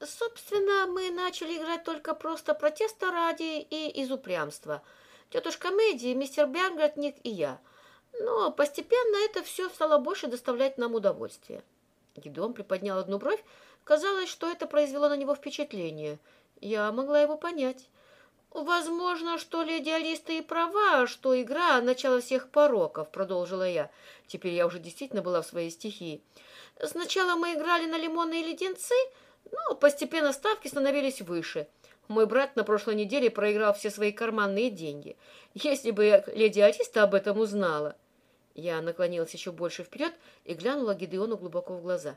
Собственно, мы начали играть только просто протеста ради и из упрямства. Тетушка Мэдди, мистер Бергартник и я. Но постепенно это все стало больше доставлять нам удовольствие. Гидеон приподнял одну бровь. Казалось, что это произвело на него впечатление. Я могла его понять. «Возможно, что леди Алиста и права, что игра – начало всех пороков», – продолжила я. Теперь я уже действительно была в своей стихии. «Сначала мы играли на лимонные леденцы, но постепенно ставки становились выше. Мой брат на прошлой неделе проиграл все свои карманные деньги. Если бы леди Алиста об этом узнала...» Я наклонилась еще больше вперед и глянула Гидеону глубоко в глаза.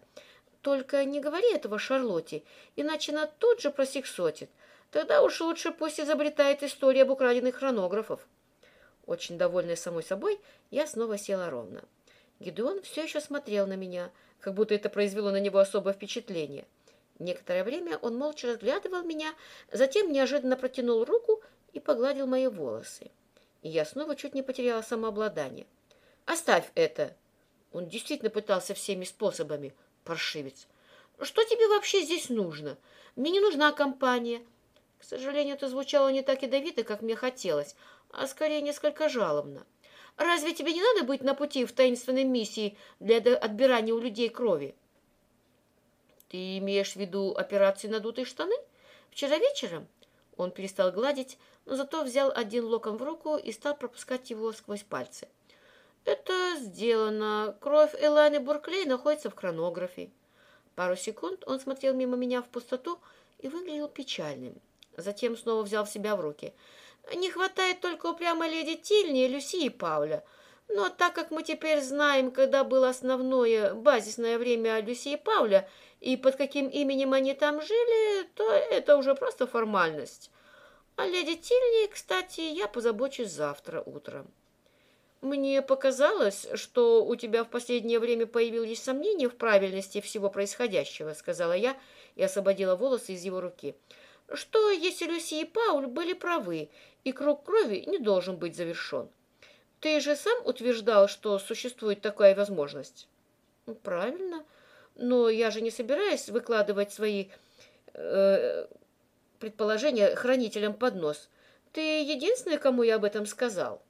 «Только не говори этого Шарлотте, иначе она тут же просексотит. Тогда уж лучше пусть изобретает историю об украденных хронографов. Очень довольная самой собой, я снова села ровно. Гедеон все еще смотрел на меня, как будто это произвело на него особое впечатление. Некоторое время он молча разглядывал меня, затем неожиданно протянул руку и погладил мои волосы. И я снова чуть не потеряла самообладание. «Оставь это!» Он действительно пытался всеми способами, паршивец. «Что тебе вообще здесь нужно? Мне не нужна компания. К сожалению, это звучало не так ядовито, как мне хотелось, а скорее несколько жалобно. Разве тебе не надо быть на пути в таинственной миссии для отбирания у людей крови? Ты имеешь в виду операции «Надутые штаны»? Вчера вечером он перестал гладить, но зато взял один локон в руку и стал пропускать его сквозь пальцы. Это сделано. Кровь Элайны Бурклей находится в хронографе. Пару секунд он смотрел мимо меня в пустоту и выглядел печальным. Затем снова взял себя в руки. «Не хватает только упрямой леди Тильни, Люси и Пауля. Но так как мы теперь знаем, когда было основное базисное время Люси и Пауля, и под каким именем они там жили, то это уже просто формальность. А леди Тильни, кстати, я позабочусь завтра утром». «Мне показалось, что у тебя в последнее время появились сомнения в правильности всего происходящего», сказала я и освободила волосы из его руки что если Люси и Пауль были правы, и круг крови не должен быть завершен. Ты же сам утверждал, что существует такая возможность. Ну, правильно. Но я же не собираюсь выкладывать свои э, предположения хранителям под нос. Ты единственный, кому я об этом сказал.